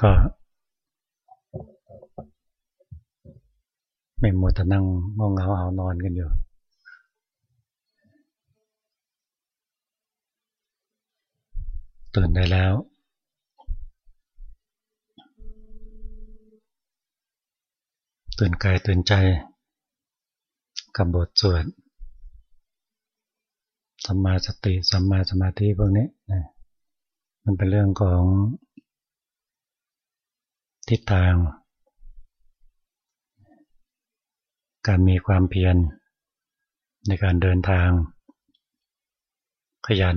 ก็ไม่มัวแต่นั่งมองเงาเอานอนกันอยู่ ตื่นได้แล้ว ตื่นกายตื่นใจ กับบทสวดสัมมาสติสัมมาสมาธิพวกนี้นะมันเป็นเรื่องของ ทิศทาง การมีความเพียรในการเดินทาง ขยัน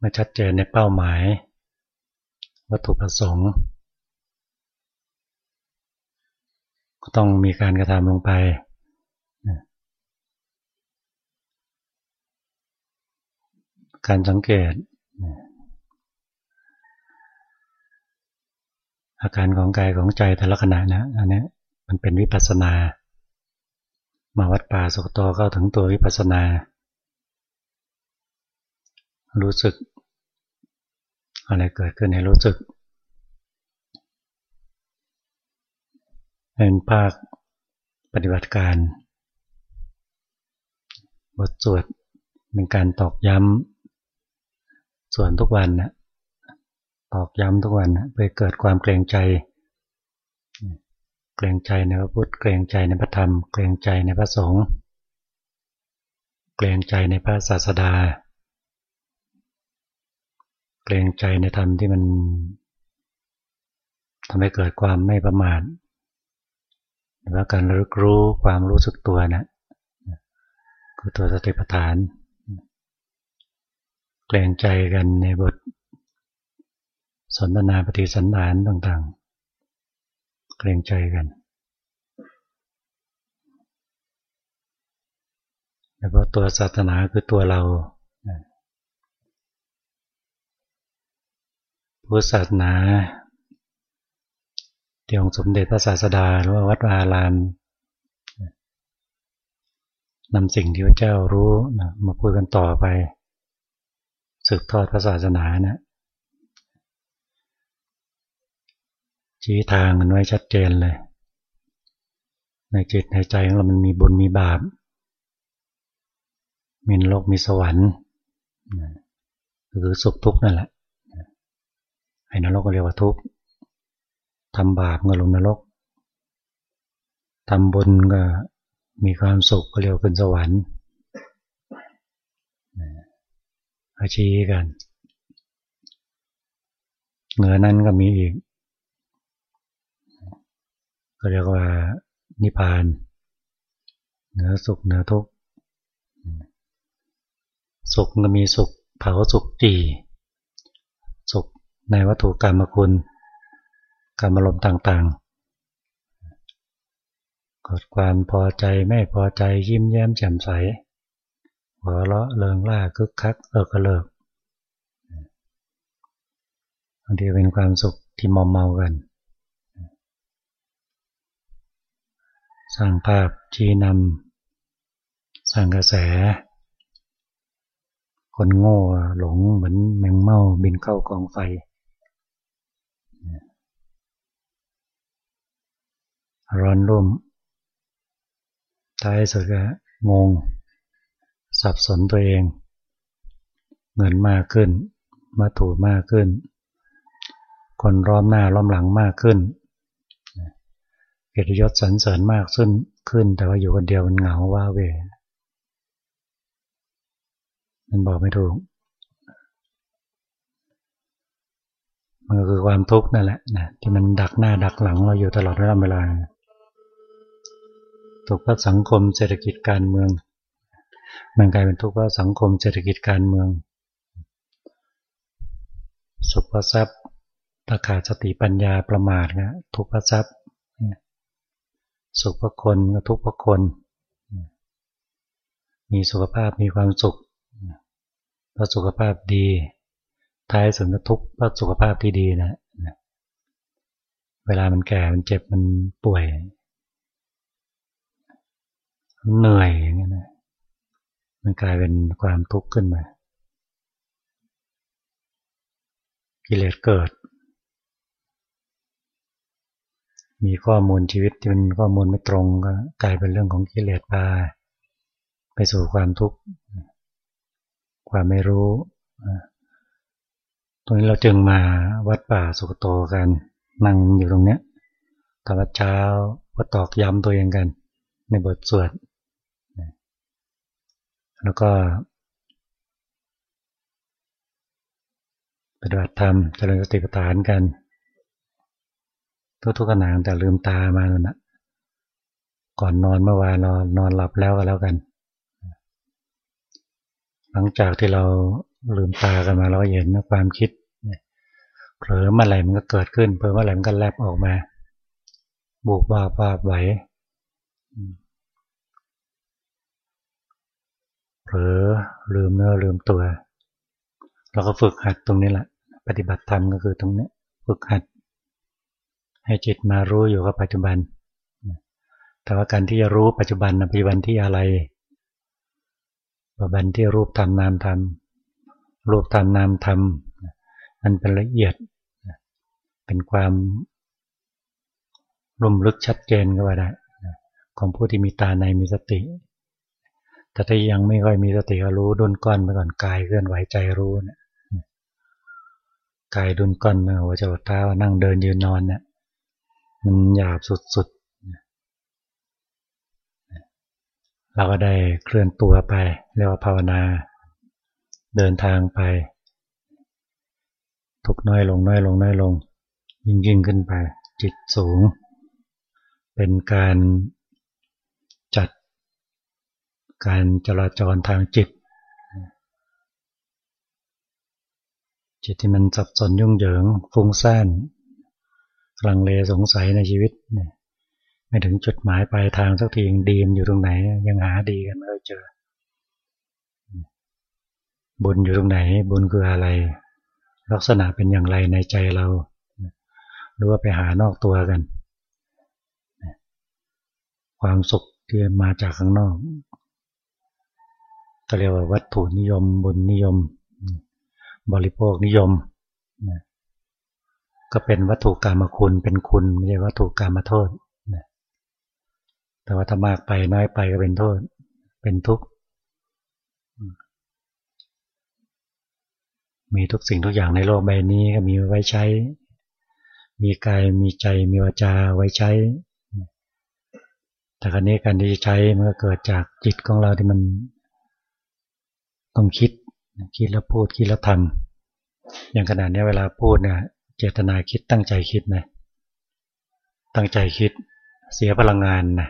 มาชัดเจนในเป้าหมาย วัตถุประสงค์ ก็ต้องมีการกระทำลงไป การสังเกต อาการของกายของใจแต่ละขณะนะอันนี้มันเป็นวิปัสนา มาวัดป่าสุกโตเข้าถึงตัววิปัสนา รู้สึก อะไรเกิดขึ้นให้รู้สึกเป็นภาคปฏิบัติการ บทสวดเป็นการตอกย้ำส่วนทุกวันนะ ตอกย้ำทุกวันเพื่อเกิดความเกรงใจ เกรงใจในพระพุทธ เกรงใจในพระธรรม เกรงใจในพระสงฆ์ เกรงใจในพระศาสดา เกรงใจในธรรมที่มันทำให้เกิดความไม่ประมาทว่าการรู้รู้ความรู้สึกตัวนะคือตัวสติปัฏฐาน เกรงใจกันในบท สนทนาปฏิสันฐานต่างๆ เกรงใจกัน แล้วก็ตัวศาสนาคือตัวเราพุทธศาสนาที่องค์สมเด็จพระศาสดาหรือว่าวัดวาลานนำสิ่งที่พระเจ้ารู้นะมาพูดกันต่อไป สืบทอดพระศาสนานะ ชี้ทางกันไว้ชัดเจนเลย ในจิตในใจของเรามันมีบุญมีบาป มีโลกมีสวรรค์คือสุขทุกข์นั่นแหละไอ้นรกก็เรียกว่าทุกข์ทำบาปก็ลงนรกทำบุญก็มีความสุขก็เรียกเป็นสวรรค์อาชีกันเหนือนั้นก็มีอีก ก็เรียกว่านิพพานเหนือสุขเหนือทุกข์สุขก็มีสุขเผาสุขจีสุขในวัตถุกรรมคุณการอารมณ์ต่างๆกดความพอใจไม่พอใจยิ้มแย้มแจ่มใสหัวเราะเลิงล่าคึกคักเอิกเลิกบางทีเป็นความสุขที่มอมเมากัน สร้างภาพชี้นำสร้างกระแส คนโง่หลงเหมือนแมงเม่าบินเข้ากองไฟ ร้อนรุ่ม ท้ายสุดก็งง สับสนตัวเอง เงินมากขึ้น มาถูมากขึ้น คนร้อมหน้าล้อมหลังมากขึ้น กียรติยศสรรเสริญมากขึ้นขึ้น แต่ว่าอยู่คนเดียวมันเหงาว่าเวมันบอกไม่ถูกมันก็คือความทุกข์นั่นแหละนะที่มันดักหน้าดักหลังเราอยู่ตลอดเวลาทุกข์เพราะสังคมเศรษฐกิจการเมือง มันกลายเป็นทุกข์เพราะสังคมเศรษฐกิจการเมือง สุภทรัพย์ตาขาดสติปัญญาประมาทนะทุกข์ทรัพย์ สุขพระคนก็ทุกข์พคน มีสุขภาพมีความสุขเพราะสุขภาพดี ท้ายสุดก็ทุกข์เพราะสุขภาพที่ดีนะเวลามันแก่มันเจ็บมันป่วยเหนื่อยอย่างเงี้ยนะมันกลายเป็นความทุกข์ขึ้นมา กิเลสเกิด มีข้อมูลชีวิตที่เป็นข้อมูลไม่ตรงก็กลายเป็นเรื่องของกิเลสพาไปสู่ความทุกข์ความไม่รู้ตรงนี้เราจึงมาวัดป่าสุกโตกันนั่งอยู่ตรงเนี้ยตอนเช้าก็ตอกย้ำตัวเองกัน ในบทสวดแล้วก็ปฏิบัติธรรมเจริญสติปัฏฐานกัน ทุกๆขณะแต่ลืมตามาแล้วนะก่อนนอนเมื่อวานเรานอนหลับแล้วก็แล้วกัน หลังจากที่เราลืมตากันมาเราเห็นความคิดเผลอเมื่อไหร่มันก็เกิดขึ้นเผลอเมื่อไหร่มันก็แลบออกมาบุกบ้าบ้าไหวเผลอลืมเนื้อลืมตัว เราก็ฝึกหัดตรงนี้แหละ ปฏิบัติธรรมก็คือตรงนี้ ฝึกหัด ให้จิตมารู้อยู่กับปัจจุบัน แต่ว่าการที่จะรู้ปัจจุบันปัจจุบันที่อะไร ปัจจุบันที่รูปธรรมนามธรรม รูปธรรมนามธรรมมันเป็นละเอียด เป็นความรุ่มลึกชัดเจนก็ว่าได้ของผู้ที่มีตาในมีสติ แต่ถ้ายังไม่ค่อยมีสติก็รู้ดุนก้อนไปก่อนกายเคลื่อนไหวใจรู้เนี่ยกายดุนก้อนหัวจะเท้านั่งเดินยืนนอนเนี่ย มันหยาบสุดๆ เราก็ได้เคลื่อนตัวไป เรียกว่าภาวนา เดินทางไป ทุกน้อยลงน้อยลงน้อยลง ยิ่งยิ่งขึ้นไป จิตสูง เป็นการจัด การจราจรทางจิต จิตที่มันสับสนยุ่งเหยิงฟุ้งซ่าน ลังเลสงสัยในชีวิตเนี่ยไม่ถึงจุดหมายปลายทางสักทียังดีมอยู่ตรงไหน ยังหาดีกันไม่เจอ บุญอยู่ตรงไหน บุญคืออะไร ลักษณะเป็นอย่างไรในใจเราหรือว่าไปหานอกตัวกัน ความสุขที่มาจากข้างนอกก็เรียกว่าวัตถุนิยม บุญนิยม บริโภคนิยม ก็เป็นวัตถุกรรมคุณเป็นคุณไม่ใช่วัตถุกรรมโทษนะแต่ว่าถ้ามากไปน้อยไปก็เป็นโทษ เป็นทุกข์มีทุกสิ่งทุกอย่างในโลกใบนี้ก็มีไว้ใช้ มีกายมีใจมีวาจาไว้ใช้ แต่ครั้นี้การที่ใช้มันก็เกิดจากจิตของเราที่มันต้องคิด คิดแล้วพูดคิดแล้วทำอย่างขนาดนี้เวลาพูดเนี่ย เจตนาคิดตั้งใจคิดนะ ตั้งใจคิดเสียพลังงานนะ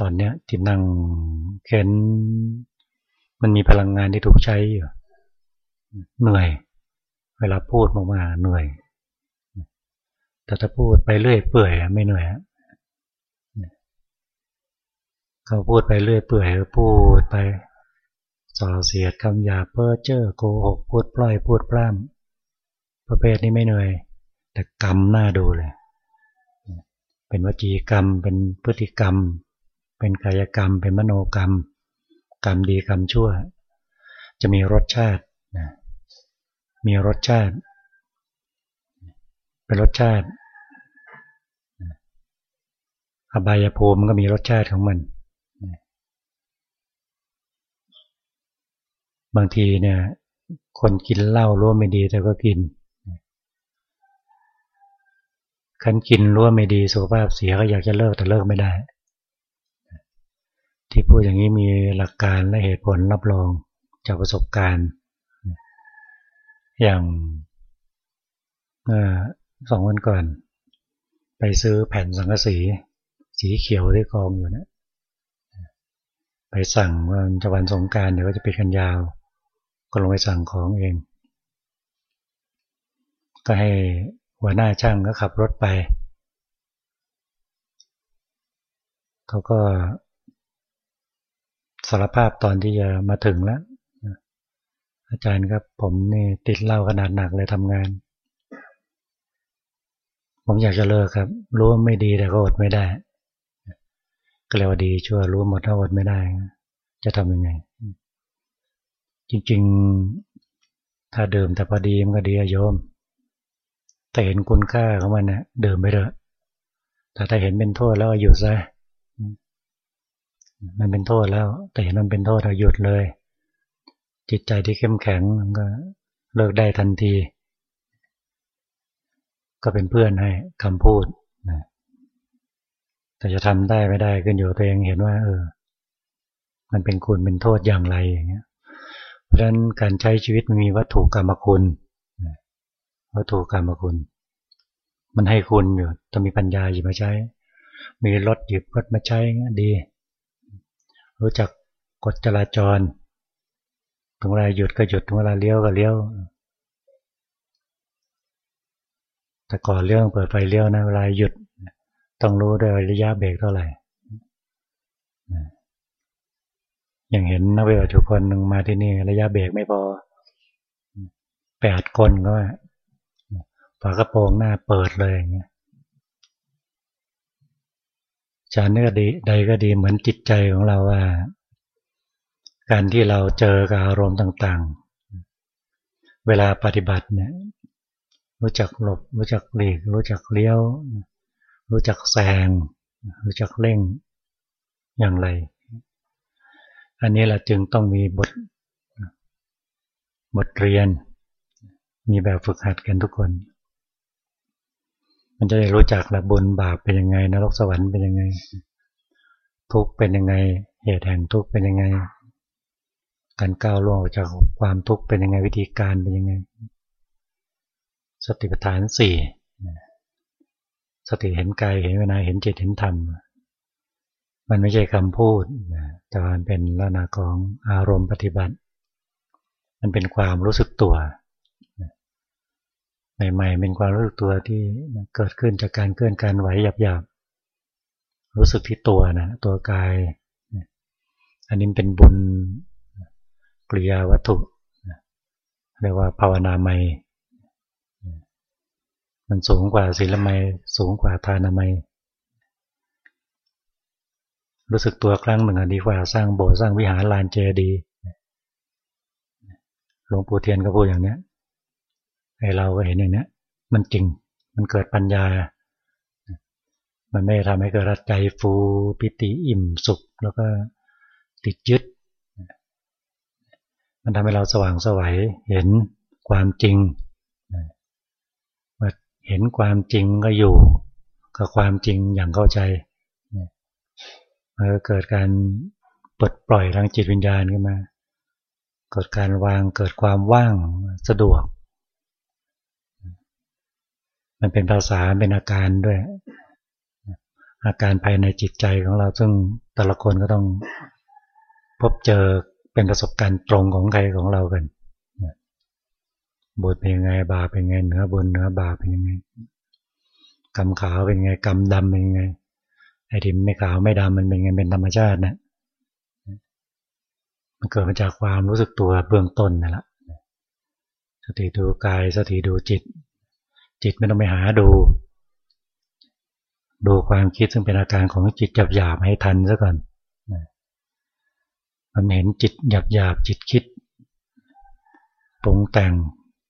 ตอนเนี้ยที่นั่งเข็น มันมีพลังงานที่ถูกใช้อยู่เหนื่อย เวลาพูดมากๆเหนื่อย แต่ถ้าพูดไปเรื่อยเปื่อยไม่เหนื่อยเขาพูดไปเรื่อยเปื่อยพูดไปส่อเสียดคำหยาเพ้อเจ้อโกหกพูดปล่อยพูดปล้ำ ประเภทนี้ไม่เหนื่อย แต่กรรมน่าดูเลย เป็นวจีกรรม เป็นพฤติกรรม เป็นกายกรรม เป็นมโนกรรม กรรมดีกรรมชั่ว จะมีรสชาติมีรสชาติ เป็นรสชาติอบายภูมิก็มีรสชาติของมันบางทีเนี่ย คนกินเหล้ารู้ไม่ดีแต่ก็กิน คันกินรู้ไม่ดีสุขภาพเสียก็อยากจะเลิกแต่เลิกไม่ได้ ที่พูดอย่างนี้มีหลักการและเหตุผลรับรองจากประสบการณ์ อย่างสองวันก่อน ไปซื้อแผ่นสังกะสี สีเขียวที่กองอยู่นะไปสั่งว่าจะวันสงการเดี๋ยวก็จะปิดกันยาว ก็ลงไปสั่งของเอง ก็ให้ หัวหน้าช่างก็ขับรถไป เขาก็สารภาพตอนที่จะมาถึงแล้ว อาจารย์ครับผมนี่ติดเหล้าขนาดหนักเลยทำงาน ผมอยากจะเลิกครับ รู้ว่าไม่ดีแต่ก็อดไม่ได้ ก็เลยว่าดีชั่วรู้หมดถ้าอดไม่ได้ จะทำยังไง จริง ๆ ถ้าเดิมแต่พอดีมันก็ดีอะโยม แต่เห็นคุณค่าของมันนะเดิมไปเถอะแต่ถ้าเห็นเป็นโทษแล้วหยุดซะมันเป็นโทษแล้ว แต่เห็นมันเป็นโทษเราหยุดเลย จิตใจที่เข้มแข็งมันก็เลิกได้ทันที ก็เป็นเพื่อนให้คำพูดนะแต่จะทำได้ไม่ได้ขึ้นอยู่ตัวเองเห็นว่า เออ มันเป็นคุณเป็นโทษอย่างไรอย่างเงี้ย เพราะฉะนั้นการใช้ชีวิตมันมีวัตถุกรรมคุณ วัตถุกรรมคุณ มันให้คุณอยู่ต้องมีปัญญาหยิบมาใช้ มีรถหยิบรถมาใช้เงี้ยดี รู้จักกฎจราจรถึงเวลาหยุดก็หยุดถึงเวลาเลี้ยวก็เลี้ยว แต่ก่อนเรื่องเปิดไฟเลี้ยวนะเวลาหยุด ต้องรู้ด้วยระยะเบรกเท่าไหร่ อย่างเห็นนักเวททุกคนนึงมาที่นี่ ระยะเบรกไม่พอแปดคนก็ ฝากระโปรงหน้าเปิดเลยอย่างเงี้ยจานเนื้อดีใดก็ดีเหมือนจิตใจของเราว่า การที่เราเจอกับอารมณ์ต่างๆ เวลาปฏิบัติเนี่ยรู้จักหลบ รู้จักหลีก รู้จักเลี้ยว รู้จักแซง รู้จักเร่งอย่างไร อันนี้แหละจึงต้องมีบทบทเรียน มีแบบฝึกหัดกันทุกคน มันจะได้รู้จักละบุญบาปเป็นยังไงนรกสวรรค์เป็นยังไง ทุกเป็นยังไง เหตุแห่งทุกเป็นยังไง การก้าวล่วงจากความทุกข์เป็นยังไงวิธีการเป็นยังไง สติปัฏฐานสี่สติเห็นกายเห็นเวนาเห็นจิตเห็นธรรม มันไม่ใช่คำพูดแต่มันเป็นลักษณะของอารมณ์ปฏิบัติ มันเป็นความรู้สึกตัว ใหม่ๆเป็นความรู้สึกตัวที่เกิดขึ้นจากการเคลื่อนการไหวหยาบๆ รู้สึกที่ตัวนะตัวกาย อันนี้เป็นบุญกริยาวัตถุเรียกว่าภาวนาใหม่มันสูงกว่าศีลไมสูงกว่าทานามัยรู้สึกตัวครั้งหนึ่งดีกว่าสร้างโบสถ์สร้างวิหารลานเจดี หลวงปู่เทียนก็พูดอย่างนี้ ไอเราก็เห็นอย่างนี้มันจริง มันเกิดปัญญา มันไม่ทำให้เกิดใจฟูปิติอิ่มสุข แล้วก็ติดยึด มันทำให้เราสว่างสวัยเห็นความจริงเห็นความจริงก็อยู่กับความจริงอย่างเข้าใจมันก็เกิดการปลดปล่อยทางจิตวิญญาณขึ้นมา เกิดการวางเกิดความว่างสะดวก มันเป็นภาษาเป็นอาการด้วย อาการภายในจิตใจของเรา ซึ่งแต่ละคนก็ต้องพบเจอเป็นประสบการณ์ตรงของใครของเรากันบุญเป็นยังไงบาปเป็นยังไงเหนือบุญเหนือบาปเป็นยังไงกรรมขาวเป็นยังไงกรรมดำเป็นยังไงไอ้ที่ไม่ขาวไม่ดำมันเป็นยังไงเป็นธรรมชาตินะมันเกิดมาจากความรู้สึกตัวเบื้องต้นนั่นแหละสติดูกายสติดูจิต จิตไม่ต้องไปหาดู ดูความคิดซึ่งเป็นอาการของจิตหยาบหยาบให้ทันซะก่อนมันเห็นจิตหยาบหยาบจิตคิดปรุงแต่ง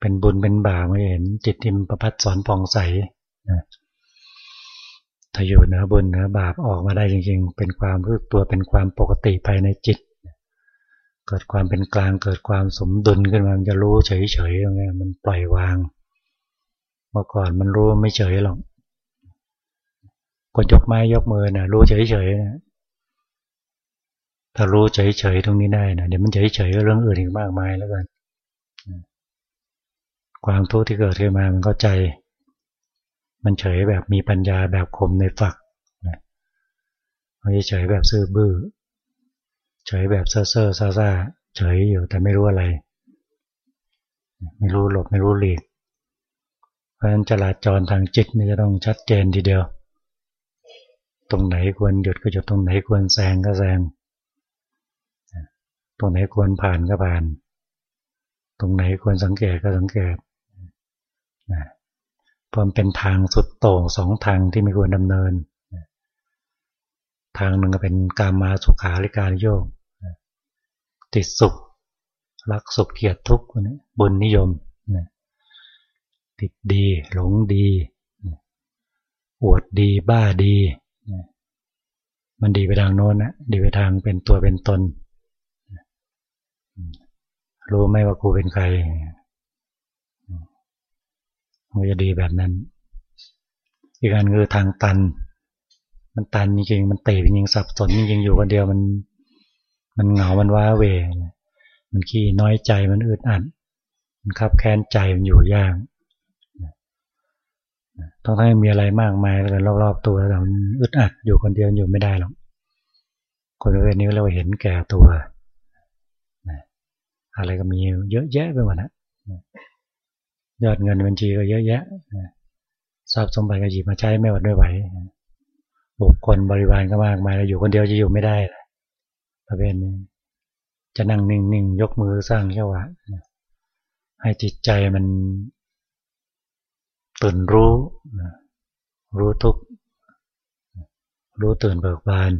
เป็นบุญเป็นบาปไม่เห็นจิตทิมประพัดสอนปองใสนะถ้าอยู่เหนือบุญเหนือบาปออกมาได้จริงๆ เป็นความรู้ตัวเป็นความปกติภายในจิต เกิดความเป็นกลางเกิดความสมดุลขึ้นมามันจะรู้เฉยๆยังไงมันปล่อยวาง มื่อก่อนมันรู้ไม่เฉยหรอกกดยกไม้ยกมือนะรู้เฉยๆนะถ้ารู้เฉยๆตรงนี้ได้นะเดี๋ยวมันเฉยๆเรื่องอื่นอีกมากมายแล้วกันความทุกข์ที่เกิดขึ้นมามันก็ใจ มันเฉยแบบมีปัญญาแบบคมในฝักไม่เฉยแบบซื่อบื้อเฉยแบบเซ่อเซ่อซาซาเฉยอยู่แต่ไม่รู้อะไร ไม่รู้หลบไม่รู้หลีก เพราะฉะนั้นจราจรทางจิตนี่จะต้องชัดเจนทีเดียว ตรงไหนควรหยุดก็หยุดตรงไหนควรแซงก็แซง ตรงไหนควรผ่านก็ผ่าน ตรงไหนควรสังเกตก็สังเกตนะเพราะมันเป็นทางสุดโต่งสองทางที่ไม่ควรดำเนิน ทางหนึ่งก็เป็นการมาสุขาริการโยกติดสุข รักสุขเกียรติทุกข์บุญนิยม ติดดีหลงดีอวดดีบ้าดี มันดีไปทางโน้นนะดีไปทางเป็นตัวเป็นตน รู้ไหมว่ากูเป็นใครมันจะดีแบบนั้น อีกอันคือทางตัน มันตันจริงๆมันเตะจริงสับสนจริงๆอยู่คนเดียวมัน มันเหงา มันว้าเว มันขี้น้อยใจ มันอึดอัด มันขับแค้นใจ มันอยู่ยาก ต้องให้มีอะไรมากมายแล้วรอบๆตัวแต่มันอึดอัดอยู่คนเดียวอยู่ไม่ได้หรอกคนประเภทนี้เราเห็นแก่ตัวอะไรก็มีเยอะแยะไปหมดนะยอดเงินบัญชีก็เยอะแยะทรัพย์สมบัติก็หยิบมาใช้ไม่หมดด้วยไหวบุคคลบริวารก็มากมายเราอยู่คนเดียวจะอยู่ไม่ได้ประเภทนี้จะนั่งนิ่งๆยกมือสร้างแค่ว่าให้จิตใจมัน ตื่นรู้ รู้ทุก รู้ตื่นเบิกบาน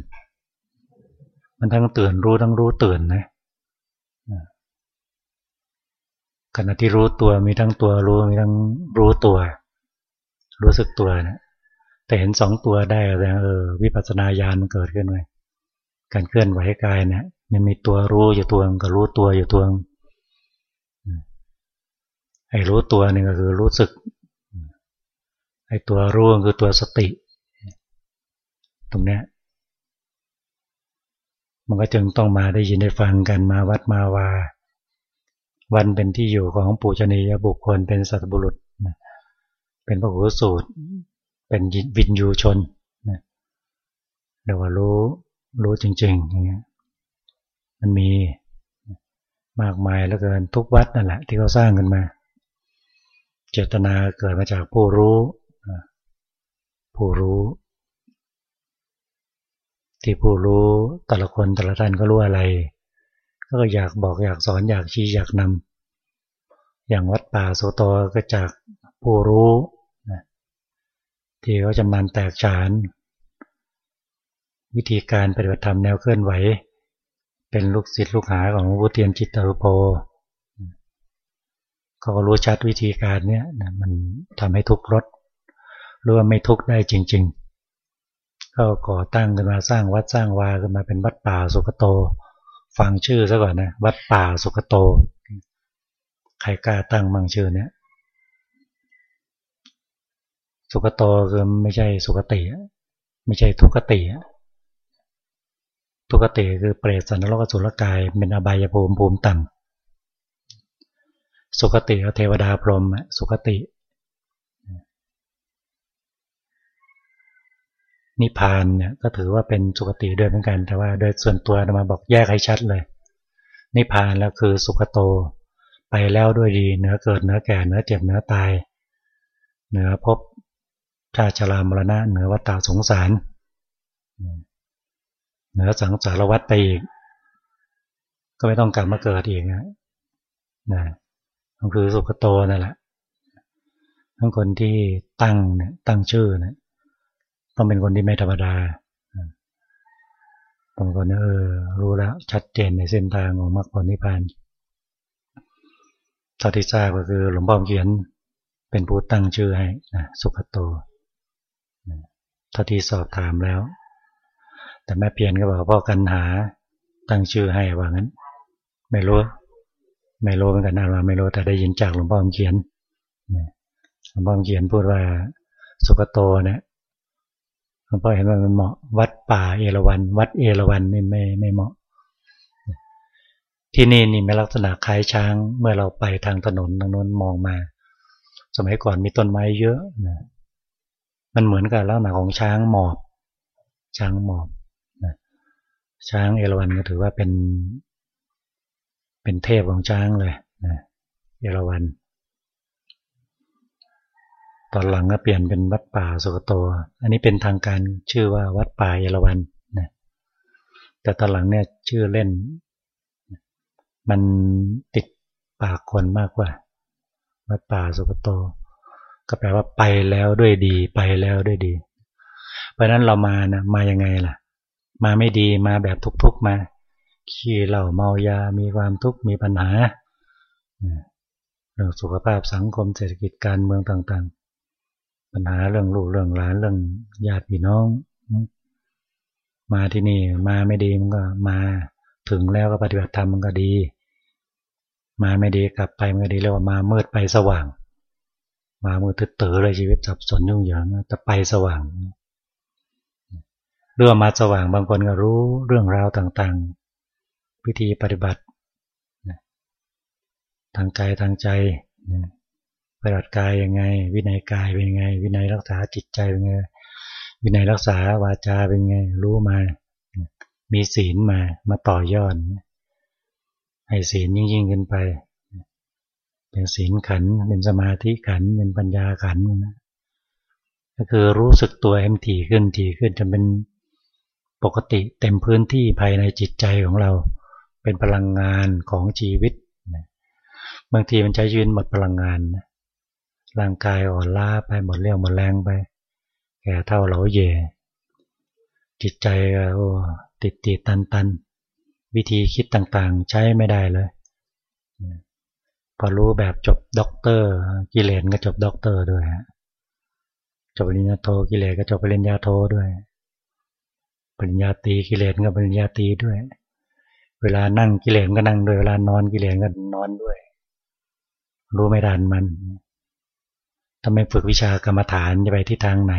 มันทั้งตื่นรู้ทั้งรู้ตื่นนะขณะที่รู้ตัวมีทั้งตัวรู้มีทั้งรู้ตัว รู้สึกตัวนะแต่เห็นสองตัวได้แต่เออวิปัสสนาญาณมันเกิดขึ้นเลยการเคลื่อนไหวกายเนี่ยมันมีตัวรู้อยู่ตัวกับรู้ตัวอยู่ตัวไอ้รู้ตัวนี่ก็คือรู้สึก ไอ้ตัวรู้คือตัวสติ ตรงเนี้ยมันก็จึงต้องมาได้ยินได้ฟังกันมาวัดมาวา วันเป็นที่อยู่ของปูชนียบุคคลเป็นสัตบุรุษ เป็นพระหูสูตร เป็นวินยูชนเดี๋ยวว่ารู้รู้จริงๆอย่างเงี้ยมันมีมากมายแล้วเกินทุกวัดนั่นแหละที่เขาสร้างกันมา เจตนาเกิดมาจากผู้รู้ ผู้รู้ ที่ผู้รู้แต่ละคนแต่ละท่านก็รู้อะไร ก็อยากบอกอยากสอนอยากชี้อยากนำอย่างวัดป่าโสตก็จากผู้รู้ที่เขาจำนันแตกฉาน วิธีการปฏิบัติธรรมแนวเคลื่อนไหว เป็นลูกศิษย์ลูกหาของหลวงพ่อเทียนจิตตอร์โพเขาก็รู้ชัดวิธีการเนี้ยมันทำให้ทุกรถ รู้ว่าไม่ทุกข์ได้จริง ๆ ก็ก่อตั้งขึ้นมาสร้างวัดสร้างวาขึ้นมาเป็นวัดป่าสุกโต ฟังชื่อซะก่อนนะวัดป่าสุขโต ใครกล้าตั้งมั่งชื่อเนี้ยสุขโตคือไม่ใช่สุขติ ไม่ใช่ทุกติทุกติคือเปรตสันนรกสุรกายเป็นอบายภูมิภูมิต่ำสุขติเทวดาพรหมสุขติ นิพพานเนี่ยก็ถือว่าเป็นสุคติด้วยเหมือนกัน แต่ว่าโดยส่วนตัวมาบอกแยกให้ชัดเลย นิพพานแล้วคือสุขโต ไปแล้วด้วยดีเนื้อเกิดเนื้อแก่เนื้อเจ็บเนื้อตายเนื้อพบชาชรามรณะเนื้อวัฏสงสารเนื้อสังสารวัฏไปอีก ก็ไม่ต้องกลับมาเกิดอีกนะนะก็คือสุขโตนั่นแหละทั้งคนที่ตั้งเนี่ยตั้งชื่อเนี่ย ต้องเป็นคนที่ไม่ธรรมดาบางคนเออ รู้แล้วชัดเจนในเส้นทางของมรรคผลนิพพานเท่าที่ทราบก็คือหลวงพ่อเขียนเป็นผู้ตั้งชื่อให้นะสุขโตเท่าที่สอบถามแล้ว แต่แม่เพียนก็บอกพ่อกันหาตั้งชื่อให้ว่างั้น ไม่รู้ ไม่รู้เหมือนกันนะว่าไม่รู้แต่ได้ยินจากหลวงพ่อเขียนหลวงพ่อเขียนพูดว่าสุขโตเนี่ย หลวงพ่อเห็นว่ามันเหมาะ วัดป่าเอราวัน วัดเอราวันนี่ไม่ไม่เหมาะ ที่นี่นี่มีลักษณะคล้ายช้าง เมื่อเราไปทางถนนทางนู้นมองมา สมัยก่อนมีต้นไม้เยอะนะมันเหมือนกับลักษณะของช้างหมอบ ช้างหมอบนะช้างเอราวันก็ถือว่าเป็น เป็นเทพของช้างเลยนะเอราวัน ตอนหลังก็เปลี่ยนเป็นวัดป่าสุกโต อันนี้เป็นทางการชื่อว่าวัดป่าเยลวันนะแต่ตอนหลังเนี่ยชื่อเล่น มันติดปากคนมากกว่า วัดป่าสุกโต ก็แปลว่าไปแล้วด้วยดี ไปแล้วด้วยดี เพราะนั้นเรามานะมายังไงล่ะ มาไม่ดีมาแบบทุกๆมา ขี้เหล่าเมายา มีความทุกข์มีปัญหาเรื่องสุขภาพสังคมเศรษฐกิจการเมืองต่างๆ ปัญหาเรื่องลูกเรื่องหลานเรื่องญาติพี่น้อง มาที่นี่มาไม่ดีมันก็มาถึงแล้วก็ปฏิบัติธรรมมันก็ดี มาไม่ดีกลับไปมันก็ดีเรียกว่ามามืดไปสว่าง มามืดตื้อเลยชีวิตสับสนยุ่งเหยิงแต่ไปสว่างเรื่องมาสว่างบางคนก็รู้เรื่องราวต่างๆ พิธีปฏิบัติทางกายทางใจ บัติกายยังไง วินัยกายเป็นยังไง วินัยรักษาจิตใจเป็นไงวินัยรักษาวาจาเป็นไง รู้มา มีศีลมามาต่อยอดให้ศีลยิ่งยิ่งขึ้นไป เป็นศีลขันเป็นสมาธิขันเป็นปัญญาขันนะก็คือรู้สึกตัวเอ็มถี่ขึ้นถี่ขึ้นจนเป็นปกติเต็มพื้นที่ภายในจิตใจของเรา เป็นพลังงานของชีวิตบางทีมันใช้ชีวิตหมดพลังงาน ร่างกายอ่อนล้าไปหมดเรี่ยวหมดแรงไป แก่เฒ่าเหลาเหย่จิตใจโอ้ติดติดตันตันวิธีคิดต่างๆ ใช้ไม่ได้เลย พอรู้แบบจบด็อกเตอร์ กิเลสก็จบด็อกเตอร์ด้วยจบปริญญาโทกิเลสก็จบปริญญาโทด้วย ปริญญาตีกิเลสก็ปริญญาตีด้วย เวลานั่งกิเลสก็นั่งด้วยเวลานอนกิเลสก็นอนด้วย รู้ไม่ทันมัน ถ้าไม่ฝึกวิชากรรมฐานจะไปที่ทางไหน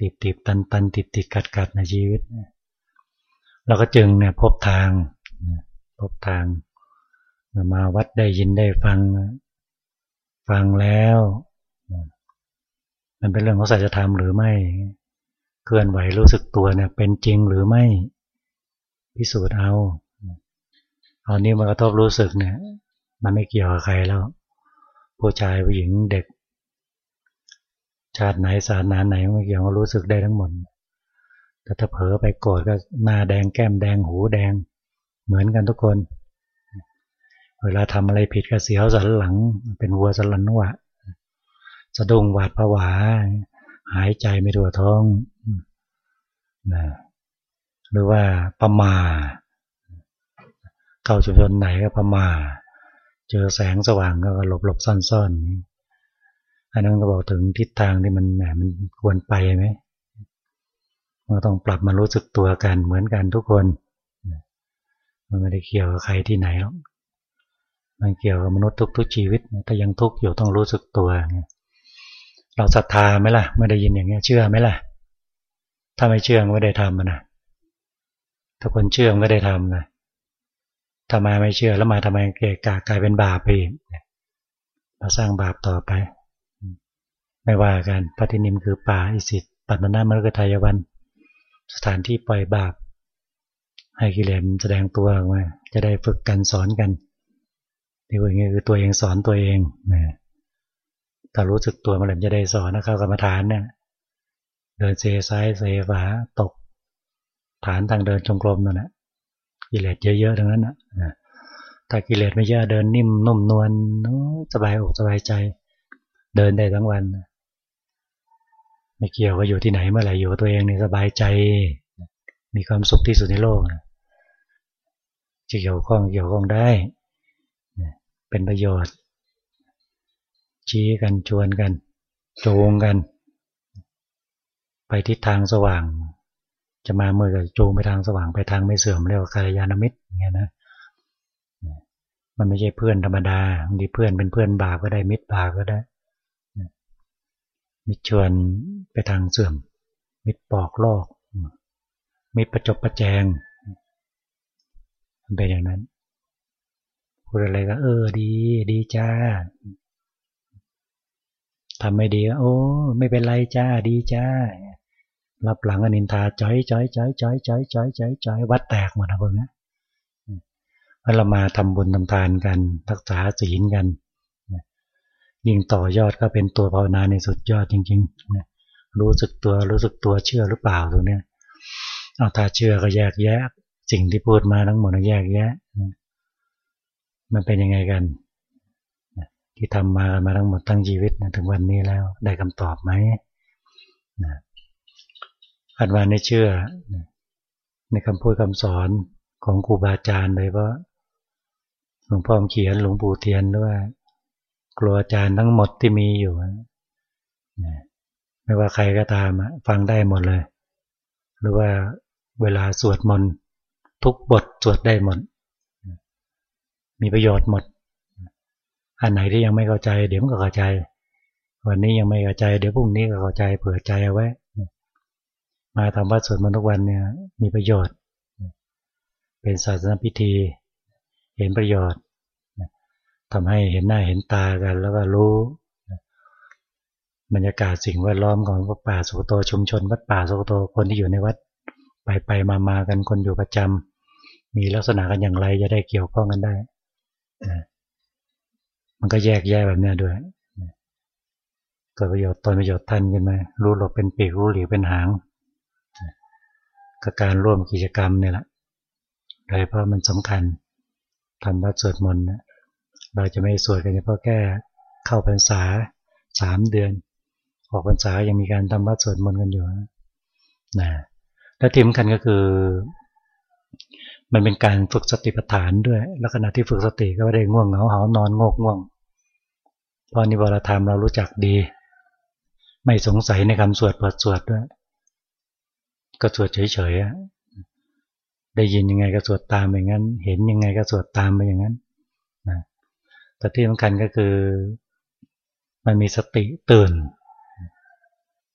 ติดติดตันตันติดติดกัดกัดในชีวิตเราก็จึงเนี่ยพบทางพบทางมาวัดได้ยินได้ฟัง ฟังแล้ว มันเป็นเรื่องของสัจธรรมหรือไม่เคลื่อนไหวรู้สึกตัวเนี่ยเป็นจริงหรือไม่พิสูจน์เอาเอานี้มากระทบรู้สึกเนี่ย มันไม่เกี่ยวกับใครแล้ว ผู้ชายผู้หญิงเด็ก ชาติไหนศาสนาไหนไม่เกี่ยวก็รู้สึกได้ทั้งหมด แต่ถ้าเผลอไปโกรธก็หน้าแดงแก้มแดงหูแดง เหมือนกันทุกคน เวลาทำอะไรผิดก็เสียวสันหลัง เป็นวัวสันหลังวะสะดุ้งหวาดผวา หายใจไม่ทั่วท้องนะหรือว่าประมาเข้าชุมชนไหนก็ประมา เจอแสงสว่างก็หลบหลบซ่อนซ่อน อันนั้นก็บอกถึงทิศทางที่มันแหมมันควรไปไหมมันต้องปรับมารู้สึกตัวกันเหมือนกันทุกคนมันไม่ได้เกี่ยวกับใครที่ไหนหรอกมันเกี่ยวกับมนุษย์ทุกๆชีวิตถ้ายังทุกข์อยู่ต้องรู้สึกตัวเราศรัทธาไหมล่ะไม่ได้ยินอย่างเงี้ยเชื่อไหมล่ะ ถ้าไม่เชื่อก็ไม่ได้ทำนะถ้าคนเชื่อก็ได้ทำนะถ้ามไม่เชื่อแล้วมาทำไมเกะกะกลายเป็นบาปไปอีกมาสร้างบาปต่อไป ไม่ว่ากันพระทินิมคือป่าอิสิตปัตตนามฤคทายวัน สถานที่ปล่อยบาป ให้กิเลสแสดงตัวออกมาจะได้ฝึกกันสอนกันนี่ว่าอย่างนี้คือตัวเองสอนตัวเองนะถ้ารู้สึกตัวมันจะได้สอนนะเข้ากรรมฐานเนี่ยเดินเซซ้ายเซฝาตก ฐานทางเดินจงกรมนั่นแหละกิเลสเยอะๆทั้งนั้นนะถ้ากิเลสไม่เยอะเดินนิ่มนุ่มนวลสบายอกสบายใจ เดินได้ทั้งวัน ไม่เกี่ยวว่าอยู่ที่ไหนเมื่อไหร่อยู่ตัวเองนี่สบายใจ มีความสุขที่สุดในโลกจะเกี่ยวข้องเกี่ยวข้องได้ เป็นประโยชน์ ชี้กันชวนกันจูงกัน ไปทิศทางสว่าง จะมาเมื่อจูงไปทางสว่างไปทางไม่เสื่อมเรียกว่ากัลยาณมิตรอย่างเงี้ยนะมันไม่ใช่เพื่อนธรรมดาบางทีเพื่อนเป็นเพื่อนบาปก็ได้มิตรบาปก็ได้ มิตรชวนไปทางเสื่อม มิตรปอกลอกมิตรประจบประแจงเป็นอย่างนั้นพูดอะไรก็เออดี ดีจ้าทำไม่ดีโอ้ไม่เป็นไรจ้าดีจ้ารับหลังอนินทาจ้อยจ้อยจ้อยจ้อยจ้อยจ้อยจ้อยจ้อยวัดแตกหมดนะพวกนี้เรามาทำบุญทำทานกันรักษาศีลกัน ยิ่งต่อยอดก็เป็นตัวภาวนาในสุดยอดจริงๆรู้สึกตัวรู้สึกตัวเชื่อหรือเปล่าตรงนี้เอาถ้าเชื่อก็แยกแยะ สิ่งที่พูดมาทั้งหมดแยกแยะมันเป็นยังไงกันที่ทำมามาทั้งหมดทั้งชีวิตนะถึงวันนี้แล้วได้คำตอบไหมนะอันว่าในเชื่อในคำพูดคำสอนของครูบาอาจารย์เลยว่าหลวงพ่อเขียนหลวงปู่เทียนด้วย ครูอาจารย์ทั้งหมดที่มีอยู่ไม่ว่าใครก็ตามฟังได้หมดเลย หรือว่าเวลาสวดมนต์ทุกบทสวดได้หมด มีประโยชน์หมด อันไหนที่ยังไม่เข้าใจ เดี๋ยวมันก็เข้าใจ วันนี้ยังไม่เข้าใจ เดี๋ยวพรุ่งนี้ก็เข้าใจ เผื่อใจเอาไว้ มาทำวัดสวดมนต์ทุกวันเนี่ย มีประโยชน์ เป็นศาสนพิธี เห็นประโยชน์ ทำให้เห็นหน้าเห็นตากัน แล้วก็รู้ บรรยากาศสิ่งแวดล้อมของวัดป่าสุโตชุมชน วัดป่าสุโตคนที่อยู่ในวัด ไปไปมามากันคนอยู่ประจำมีลักษณะกันอย่างไรจะได้เกี่ยวข้องกันได้มันก็แยกแยะแบบนี้ด้วยเกิดประโยชน์ตนประโยชน์ท่านกันไหมรู้หลบเป็นปีกรู้หลีเป็นหางกับการร่วมกิจกรรมเนี่ยแหละโดยเพราะมันสำคัญทำวัดสวดมนต์ เราจะไม่สวดกันเฉพาะแค่เข้าพรรษาสามเดือน ออกพรรษายังมีการทำวัดสวดมนต์กันอยู่นะและที่สำคัญก็คือ มันเป็นการฝึกสติปัฏฐานด้วยลักษณะที่ฝึกสติก็ไม่ได้ง่วงเหงาเหานอนงกง่วงเพราะนิวรธรรมเรารู้จักดี ไม่สงสัยในคำสวดบทสวดด้วย ก็สวดเฉยๆได้ยินยังไงก็สวดตามอย่างนั้น เห็นยังไงก็สวดตามไปอย่างนั้นนะ แต่ที่สำคัญก็คือมันมีสติตื่น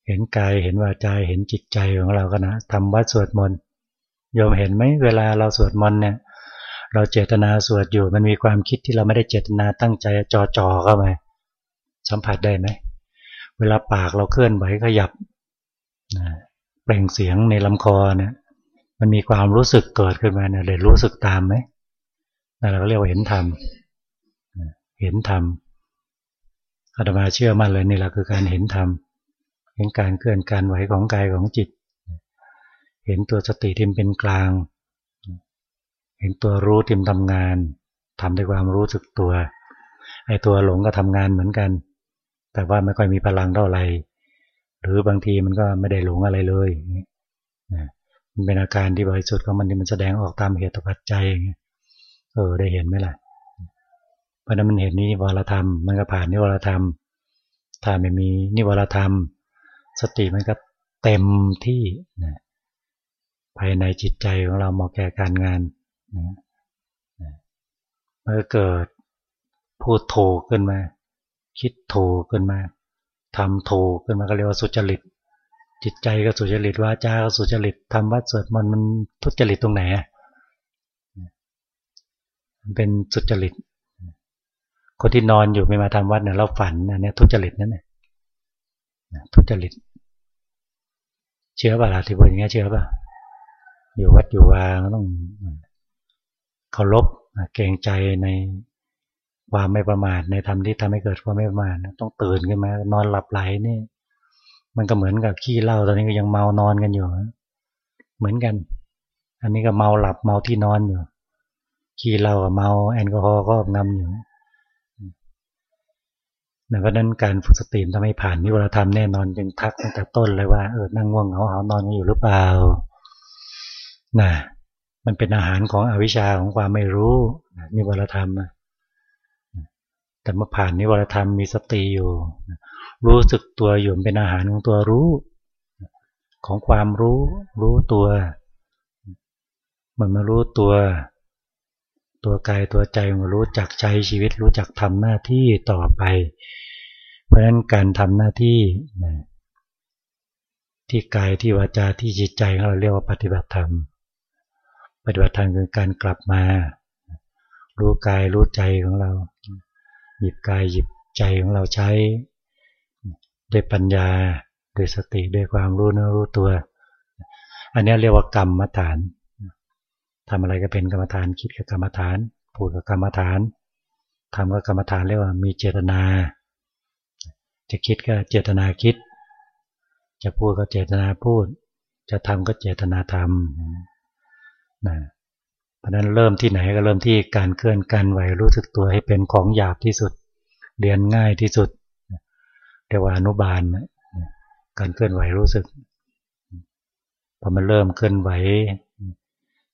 เห็นกายเห็นวาจาเห็นจิตใจของเราก็นะทำวัดสวดมนต์โยมเห็นไหมเวลาเราสวดมนต์เนี่ยเราเจตนาสวดอยู่มันมีความคิดที่เราไม่ได้เจตนาตั้งใจจอจอเข้าไปสัมผัสได้ไหมเวลาปากเราเคลื่อนไหวขยับเปล่งเสียงในลำคอเนี่ยมันมีความรู้สึกเกิดขึ้นมาเนี่ยเลยรู้สึกตามไหมนั่นเราก็เรียกว่าเห็นธรรม เห็นธรรมอาตมาเชื่อมั่นเลยนี่แหละคือการเห็นธรรมเห็นการเคลื่อนการไหวของกายของจิต เห็นตัวสติที่เป็นกลาง เห็นตัวรู้ที่ทำงานทำด้วยความรู้สึกตัวไอ้ตัวหลงก็ทำงานเหมือนกัน แต่ว่าไม่ค่อยมีพลังเท่าไหร่หรือบางทีมันก็ไม่ได้หลงอะไรเลยมันเป็นอาการที่บริสุทธิ์ของมันที่มันแสดงออกตามเหตุปัจจัยเออได้เห็นไหมล่ะ เพราะนั้นมันเห็นนิวรธรรม มันก็ผ่านนิวรธรรม ถ้าไม่มีนิวรธรรม สติมันก็เต็มที่นะภายในจิตใจของเราเหมาะแก่การงานนะเมื่อเกิดพูดถูกขึ้นมา คิดถูกขึ้นมาทำถูกขึ้นมาก็เรียกว่าสุจริต จิตใจก็สุจริตวาจาก็สุจริตทำวัดสวดมนต์มันทุจริตตรงไหนมันเป็นสุจริต คนที่นอนอยู่ไม่มาทำวัดเนี่ยเราฝันอันนี้ทุจริตนั่นแหละทุจริต เชื่อป่ะล่ะที่พูดอย่างนี้เชื่อป่ะอยู่วัดอยู่วาต้องเคารพเกรงใจในความไม่ประมาทในธรรมที่ทำให้เกิดความไม่ประมาทต้องตื่นขึ้นมานอนหลับไหลนี่ มันก็เหมือนกับขี้เหล้าตอนนี้ก็ยังเมานอนกันอยู่เหมือนกัน อันนี้ก็เมาหลับเมาที่นอนอยู่ขี้เหล้ากับเมาแอลกอฮอล์ก็งำอยู่ เพราะนั้นการฝึกสติทำให้ผ่านนิวรธรรมแน่นอนจึงทักตั้งแต่ต้นเลยว่าเออนั่งง่วงเหงาหานอนอยู่หรือเปล่านะมันเป็นอาหารของอวิชชาของความไม่รู้นิวรธรรมแต่เมื่อผ่านนิวรธรรมมีสติอยู่ รู้สึกตัวอยู่เป็นอาหารของตัวรู้ ของความรู้ รู้ตัว มันมารู้ตัว ตัวกายตัวใจมารู้จักใช้ชีวิตรู้จักทำหน้าที่ต่อไป เพราะฉะนั้นการทำหน้าที่ที่กายที่วาจาที่จิตใจของเราเรียกว่าปฏิบัติธรรม ปฏิบัติธรรมคือการกลับมา รู้กายรู้ใจของเรา หยิบกายหยิบใจของเราใช้ด้วยปัญญาด้วยสติด้วยความรู้เนื้อรู้ตัว อันนี้เรียกว่ากรรมฐาน ทำอะไรก็เป็นกรรมฐานคิดกับกรรมฐาน พูดกับกรรมฐานทำกับกรรมฐานเรียกว่ามีเจตนา จะคิดก็เจตนาคิด จะพูดก็เจตนาพูด จะทำก็เจตนาทำนะเพราะนั้นเริ่มที่ไหนก็เริ่มที่การเคลื่อนการไหวรู้สึกตัวให้เป็นของหยาบที่สุด เรียนง่ายที่สุดเรียกว่าอนุบาลการเคลื่อนไหวรู้สึกพอมันเริ่มเคลื่อนไหว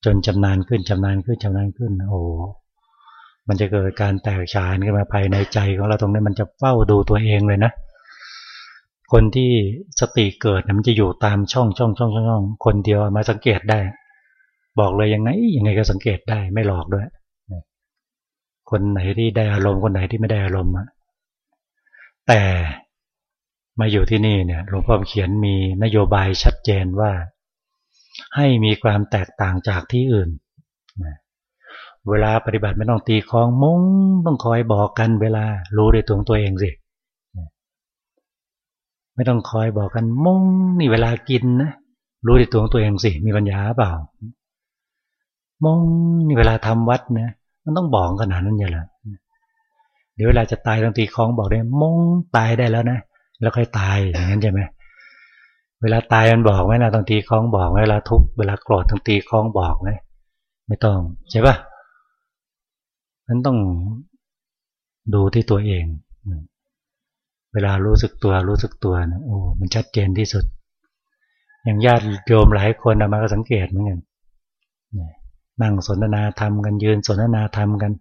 จนจำนานขึ้นจำนานขึ้นจำนานขึ้นโอ้มันจะเกิดการแตกฉานขึ้นมาภายในใจของเราตรงนี้มันจะเฝ้าดูตัวเองเลยนะ คนที่สติเกิดมันจะอยู่ตามช่องช่องช่องช่องคนเดียวมาสังเกตได้ บอกเลยยังไงยังไงก็สังเกตได้ไม่หลอกด้วยคนไหนที่ได้อารมณ์คนไหนที่ไม่ได้อารมณ์แต่มาอยู่ที่นี่เนี่ยหลวงพ่อเขียนมีนโยบายชัดเจนว่า ให้มีความแตกต่างจากที่อื่นเวลาปฏิบัติไม่ต้องตีคองมุ้งต้องคอยบอกกันเวลารู้ด้วยตัวตัวเองสิไม่ต้องคอยบอกกันมุ้งนี่เวลากินนะรู้ด้วยตัวตัวเองสิมีปัญญาเปล่ามุ้งนี่เวลาทำวัดนะมันต้องบอกขนาดนั้นอย่าละเดี๋ยวเวลาจะตายต้องตีคองบอกได้มุ้งตายได้แล้วนะแล้วค่อยตายอย่างนั้นใช่ไหม เวลาตายมันบอกไหมนะต้องตีคล้องบอกเวลาทุกเวลาโกรธต้องตีคล้องบอกไหมไม่ต้องใช่ปะนั้นต้องดูที่ตัวเอง เวลารู้สึกตัวรู้สึกตัวนะโอ้มันชัดเจนที่สุด อย่างญาติโยมหลายคนมาก็สังเกตเหมือนกันนั่งสนทนาธรรมกันยืนสนทนาธรรมกัน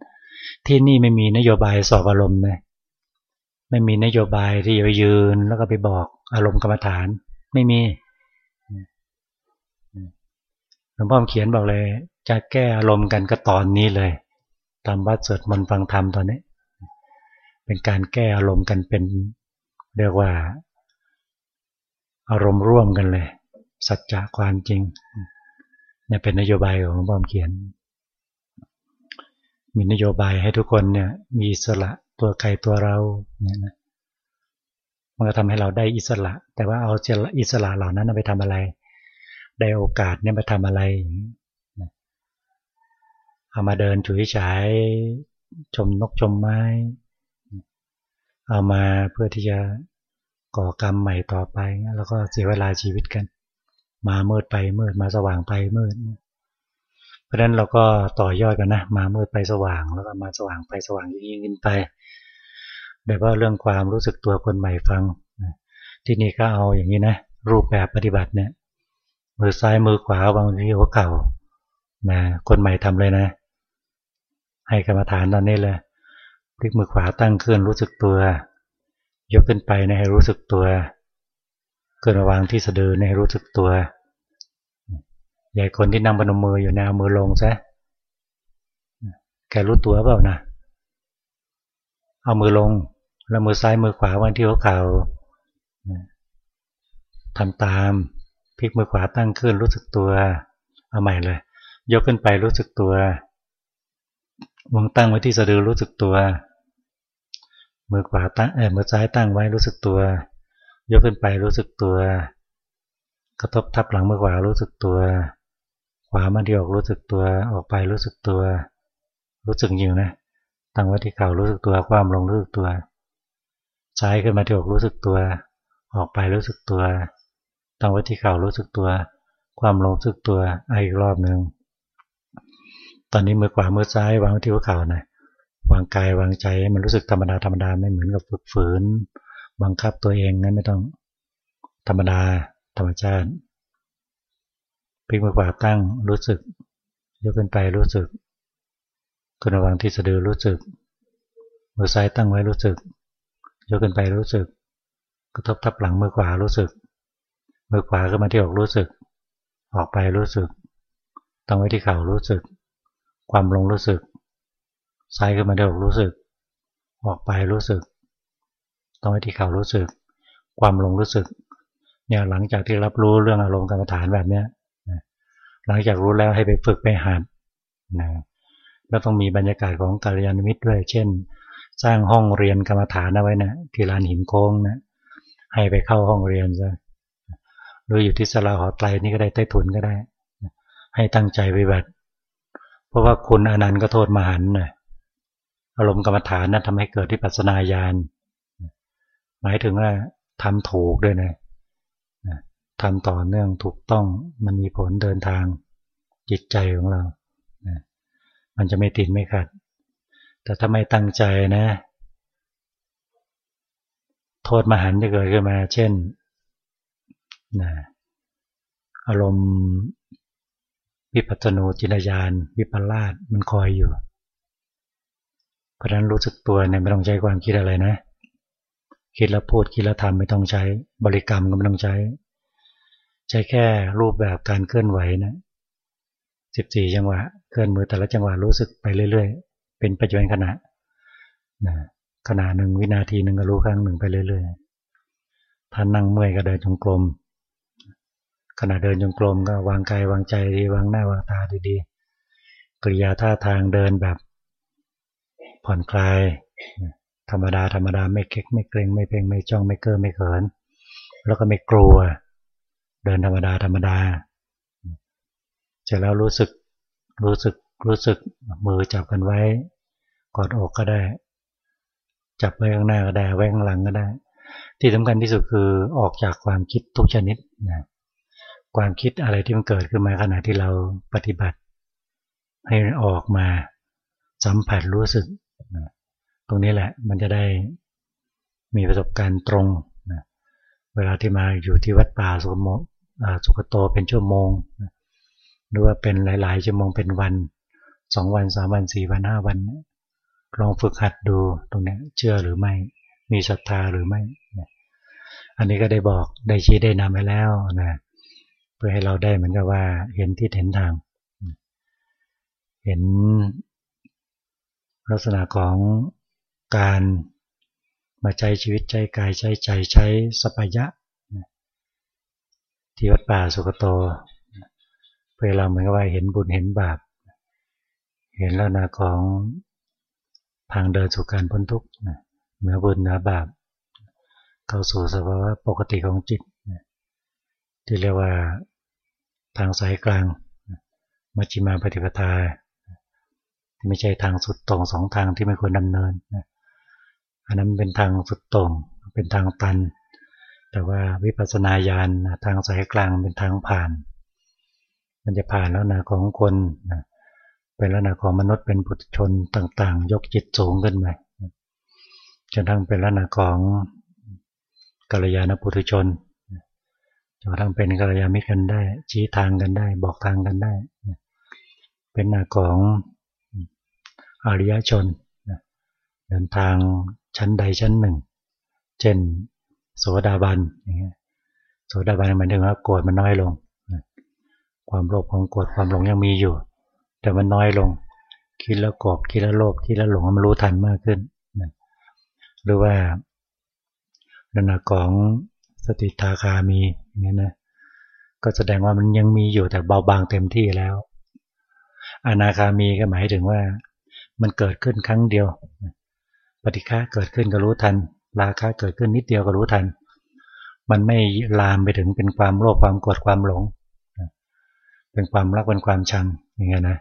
ที่นี่ไม่มีนโยบายสอบอารมณ์เลยไม่มีนโยบายที่จะไปยืนแล้วก็ไปบอกอารมณ์กรรมฐาน ไม่มีหลวงพ่อเขียนบอกเลย จะแก้อารมณ์กันก็ตอนนี้เลยทำวัดสวดมนต์ฟังธรรมตอนนี้ เป็นการแก้อารมณ์กันเป็น เรียกว่า อารมณ์ร่วมกันเลย สัจจะความจริงเนี่ยเป็นนโยบายของหลวงพ่อเขียน มีนโยบายให้ทุกคนเนี่ย มีสละตัวใครตัวเราเนี่ยนะ มันก็ทำให้เราได้อิสระ แต่ว่าเอาอิสระเหล่านั้นไปทำอะไร ได้โอกาสเนี่ยไปทำอะไรเอามาเดินฉุยฉายชมนกชมไม้ เอามาเพื่อที่จะก่อกรรมใหม่ต่อไป แล้วก็เสียเวลาชีวิตกัน มามืดไปมืดมาสว่างไปมืด เพราะฉะนั้นเราก็ต่อยอดกันนะ มามืดไปสว่างแล้วก็มาสว่างไปสว่างยิ่งขึ้นไป แบบว่าเรื่องความรู้สึกตัวคนใหม่ฟัง ที่นี่ก็เอาอย่างนี้นะ รูปแบบปฏิบัติเนี่ย มือซ้ายมือขวาวางทีหัวเข่านะคนใหม่ทำเลยนะ ให้กรรมฐานตอนนี้เลยพลิกมือขวาตั้งขึ้นรู้สึกตัว ยกขึ้นไปนะให้รู้สึกตัวเกินวางที่สะดือให้รู้สึกตัวใหญ่คนที่นั่งบนมืออยู่นะเอามือลงซะแกรู้ตัวเปล่านะ เอามือลง แล้วมือซ้ายมือขวาวันที่หัวเข่าทำตามพลิกมือขวาตั้งขึ้นรู้สึกตัว เอาใหม่เลย ยกขึ้นไปรู้สึกตัววางตั้งไว้ที่สะดือรู้สึกตัว มือขวาตั้งเออมือซ้ายตั้งไว้รู้สึกตัว ยกขึ้นไปรู้สึกตัว กระทบทับหลังมือขวารู้สึกตัว ขวามาที่ออกรู้สึกตัวออกไปรู้สึกตัว รู้สึกอยู่นะ ตั้งไว้ที่เข่ารู้สึกตัวความลงรู้สึกตัว ซ้ายขึ้นมาที่อกรู้สึกตัว ออกไปรู้สึกตัว ตั้งไว้ที่เข่ารู้สึกตัว ความลงรู้สึกตัวอีกรอบหนึ่งตอนนี้มือขวามือซ้ายวางที่หัวเข่าหน่อยวางกายวางใจมันรู้สึกธรรมดาธรรมดาไม่เหมือนกับฝึกฝืน บังคับตัวเองนั้นไม่ต้อง ธรรมดา ธรรมชาติพลิกมือขวาตั้งรู้สึกยกขึ้นไปรู้สึก คุณระวังที่สะดือรู้สึกมือซ้ายตั้งไว้รู้สึก ยกขึ้นไปรู้สึก กระทบทับหลังมือขวารู้สึก มือขวาก็มาที่อกรู้สึก ออกไปรู้สึก ตั้งไว้ที่เข่ารู้สึก ความลงรู้สึก ซ้ายขึ้นมาที่อกรู้สึก ออกไปรู้สึก ตั้งไว้ที่เข่ารู้สึก ความลงรู้สึก เนี่ยหลังจากที่รับรู้เรื่องอารมณ์กรรมฐานแบบเนี้ยหลังจากรู้แล้วให้ไปฝึกไปหัดนะ แล้วต้องมีบรรยากาศของกาลยานมิตรด้วย เช่น สร้างห้องเรียนกรรมฐานเอาไว้นะที่ลานหินโค้งนะให้ไปเข้าห้องเรียนซะหรืออยู่ที่สลาหอไตรนี่ก็ได้ใต้ทุนก็ได้ ให้ตั้งใจไปแบบเพราะว่าคุณอนันต์ก็โทษมหันนะอารมณ์กรรมฐานนะทำให้เกิดที่ปัสนาญาณหมายถึงว่าทำถูกด้วยนะทำต่อเนื่องถูกต้องมันมีผลเดินทางจิตใจของเรา มันจะไม่ติดไม่ขัด แต่ถ้าไม่ตั้งใจนะ โทษมหันจะเกิดขึ้นมา เช่นนะอารมณ์วิปัจนูจินญาณวิปลาสมันคอยอยู่ เพราะฉะนั้นรู้สึกตัวเนี่ยไม่ต้องใช้ความคิดอะไรนะ คิดแล้วพูดคิดแล้วทำไม่ต้องใช้ บริกรรมก็ไม่ต้องใช้ ใช้แค่รูปแบบการเคลื่อนไหวนะ สิบสี่จังหวะ เคลื่อนมือแต่ละจังหวะรู้สึกไปเรื่อย ๆ เป็นปัจจุบันขณะนะขณะหนึ่งวินาทีหนึ่งก็รู้ครั้งหนึ่งไปเรื่อยๆ ถ้านั่งเมื่อยก็เดินจงกรม ขณะเดินจงกรมก็วางกายวางใจดีวางหน้าวางตาดีๆ กริยาท่าทางเดินแบบผ่อนคลาย ธรรมดาธรรมดาไม่เก๊กไม่เกรงไม่เพ่งไม่จ้องไม่เก้อไม่เขิน แล้วก็ไม่กลัว เดินธรรมดาธรรมดา เสร็จแล้วรู้สึกรู้สึกรู้สึกมือจับกันไว้กอดอกก็ได้ จับไว้ข้างหน้าก็ได้ไว้ข้างหลังก็ได้ ที่สำคัญที่สุดคือออกจากความคิดทุกชนิดนะความคิดอะไรที่มันเกิดขึ้นมาขณะที่เราปฏิบัติ ให้ออกมาสัมผัสรู้สึกตรงนี้แหละมันจะได้มีประสบการณ์ตรงนะเวลาที่มาอยู่ที่วัดป่าสุกโมสุกโตเป็นชั่วโมง หรือว่าเป็นหลาย ๆ ชั่วโมงเป็นวันสองวันสามวันสี่วันห้าวัน ลองฝึกหัดดูตรงนี้เชื่อหรือไม่ มีศรัทธาหรือไม่ อันนี้ก็ได้บอกได้ชี้ได้นำไปแล้วนะเพื่อให้เราได้เหมือนกับว่าเห็นที่เห็นทาง เห็นลักษณะของการมาใช้ชีวิตใช้กายใช้ใจใช้สปายะที่วัดป่าสุกโต เพื่อเราเหมือนกับว่าเห็นบุญเห็นบาป เห็นลักษณะของทางเดินสู่การพ้นทุกข์เหนือบุญเหนือบาป เข้าสู่สภาวะปกติของจิตที่เรียกว่าทางสายกลาง มัชฌิมาปฏิปทาที่ไม่ใช่ทางสุดตรงสองทางที่ไม่ควรดำเนินอันนั้นเป็นทางสุดตรงเป็นทางตัน แต่ว่าวิปัสสนาญาณทางสายกลางเป็นทางผ่าน มันจะผ่านแล้วนะของคนเป็นแล้วนะของมนุษย์เป็นปุถุชนต่างๆ ยกจิตสูงขึ้นไปจนทั้งเป็นแล้วนะของกัลยาณปุถุชนจนทั้งเป็นกัลยาณมิตรกันได้ ชี้ทางกันได้ บอกทางกันได้ เป็นหน้าของอริยชนเดินทางชั้นใดชั้นหนึ่ง เช่น โสดาบันโสดาบันหมายถึงว่าโกรธมันน้อยลง ความโลภความโกรธความหลงยังมีอยู่ แต่มันน้อยลง คิดแล้วโกรธคิดแล้วโลภคิดแล้วหลงมันรู้ทันมากขึ้นหรือว่าระดับของสติทาคามีอย่างนี้นะก็แสดงว่ามันยังมีอยู่แต่เบาบางเต็มที่แล้ว อนาคามีก็หมายถึงว่า มันเกิดขึ้นครั้งเดียว ปฏิฆะเกิดขึ้นก็รู้ทัน ราคะเกิดขึ้นนิดเดียวก็รู้ทัน มันไม่ลามไปถึงเป็นความโลภความโกรธความหลง เป็นความรักเป็นความชังอย่างเงี้ยนะ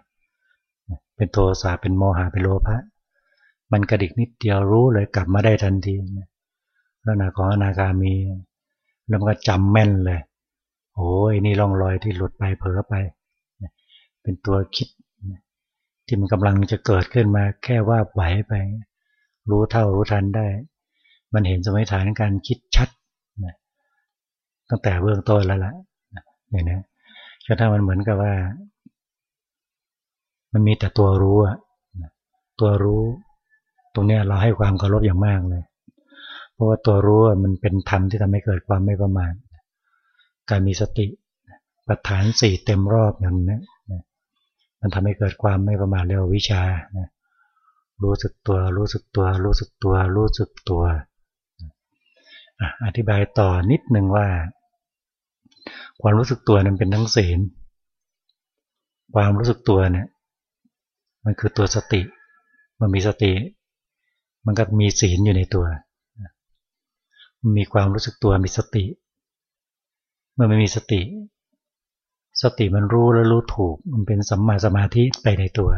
เป็นโทสะเป็นโมหะเป็นโลภะมันกระดิกนิดเดียวรู้เลยกลับมาได้ทันทีแล้วนาของอนาคามีแล้วมันก็จำแม่นเลย โอ้ยนี่ร่องรอยที่หลุดไปเผลอไป เป็นตัวคิดที่มันกำลังจะเกิดขึ้นมาแค่ว่าไหวไป รู้เท่ารู้ทันได้ มันเห็นสมัยฐานการคิดชัดตั้งแต่เบื้องต้นแล้วล่ะอย่างนี้ จนถ้ามันเหมือนกับว่า มันมีแต่ตัวรู้อะตัวรู้ ตรงนี้เราให้ความเคารพอย่างมากเลย เพราะว่าตัวรู้มันเป็นธรรมที่ทำให้เกิดความไม่ประมาทการมีสติปัฏฐานสี่เต็มรอบอย่างนี้มันทำให้เกิดความไม่ประมาทเรียกวิชานะรู้สึกตัว รู้สึกตัว รู้สึกตัว รู้สึกตัว อธิบายต่อนิดหนึ่งว่า ความรู้สึกตัวนั้นเป็นทั้งศีล ความรู้สึกตัวเนี่ย มันคือตัวสติ มันมีสติ มันก็มีศีลอยู่ในตัว มีความรู้สึกตัวมีสติ เมื่อไม่มีสติ สติมันรู้แล้วรู้ถูก มันเป็นสัมมาสมาธิไปในตัว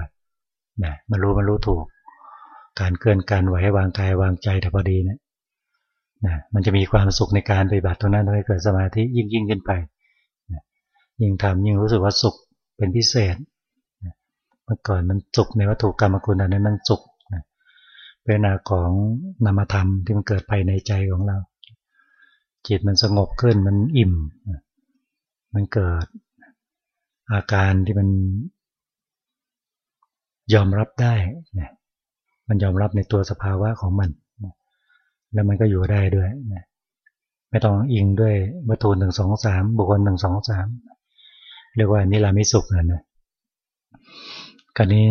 นะมันรู้มันรู้ถูก การเคลื่อนการไหววางกายวางใจแต่พอดีเนะ นะมันจะมีความสุขในการปฏิบัติตรงนั้นทำให้เกิดสมาธิยิ่งยิ่งขึ้นไปนะยิ่งทำยิ่งรู้สึกว่าสุขเป็นพิเศษนะเมื่อก่อนมันสุขในวัตถุกรรมคุณอันนั้นมันสุขนะเป็นนาของนามธรรมที่มันเกิดภายในใจของเรา จิตมันสงบขึ้นมันอิ่มมันเกิดอาการที่มันยอมรับได้นะมันยอมรับในตัวสภาวะของมัน แล้วมันก็อยู่ได้ด้วยนะไม่ต้องอิงด้วยวัตถุหนึ่งสองสามบุคคลหนึ่งสองสามเรียกว่านิรามิสุขนะนะกันนี้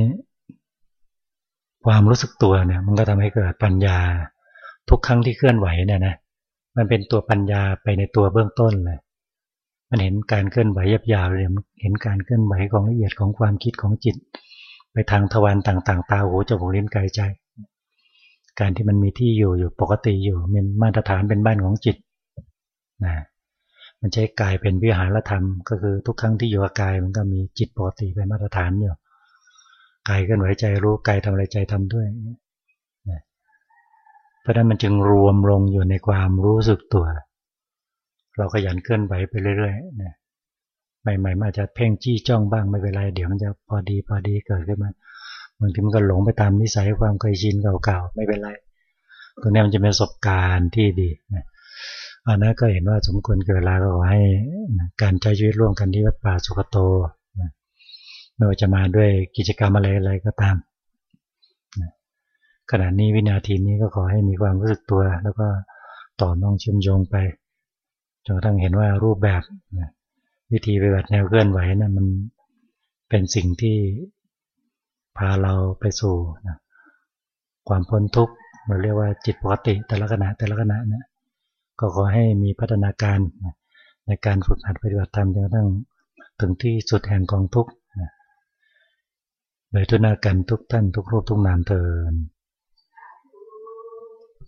ความรู้สึกตัวเนี่ยมันก็ทำให้เกิดปัญญาทุกครั้งที่เคลื่อนไหวเนี่ยนะมันเป็นตัวปัญญาไปในตัวเบื้องต้นเลยมันเห็นการเคลื่อนไหวยับยาวเลยเห็นการเคลื่อนไหวของละเอียดของความคิดของจิต ไปทางทวารต่างๆ ตาหูจมูกลิ้นกายใจ การที่มันมีที่อยู่อยู่ปกติอยู่เป็นมาตรฐานเป็นบ้านของจิตนะมันใช้กายเป็นวิหารธรรม ก็คือทุกครั้งที่อยู่กับกายมันก็มีจิตปกติเป็นมาตรฐานอยู่กายเคลื่อนไหวใจรู้กายทำอะไรใจทำด้วยนะเพราะนั้นมันจึงรวมลงอยู่ในความรู้สึกตัว เราขยันเคลื่อนไหวไปเรื่อยๆนะใหม่ๆอาจจะเพ่งจี้จ้องบ้างไม่เป็นไรเดี๋ยวมันจะพอดีพอดีเกิดขึ้นมา บางทีมันก็หลงไปตามนิสัยความเคยชินเก่าๆไม่เป็นไรตรงนี้มันจะเป็นประสบการณ์ที่ดีนะอันนั้นก็เห็นว่าสมควรเกิดเวลาก็ขอให้การใช้ชีวิตร่วมกันที่วัดป่าสุขโตนะไม่ว่าจะมาด้วยกิจกรรมอะไรอะไรก็ตามขณะนี้วินาทีนี้ก็ขอให้มีความรู้สึกตัว แล้วก็ต่อน้องเชื่อมโยงไปจนกระทั่งเห็นว่ารูปแบบวิธีปฏิบัติแนวเคลื่อนไหวนะั้นมันเป็นสิ่งที่ พาเราไปสู่นะความพ้นทุกข์เราเรียกว่าจิตปกติแต่ละขณะแต่ละขณะนะก็ขอให้มีพัฒนาการนะในการฝึกหัดปฏิบัติธรรมจนกระทั่งถึงที่สุดแห่งกองทุกข์โดยทุนากันทุกท่านทุกรูปทุกนามเทิน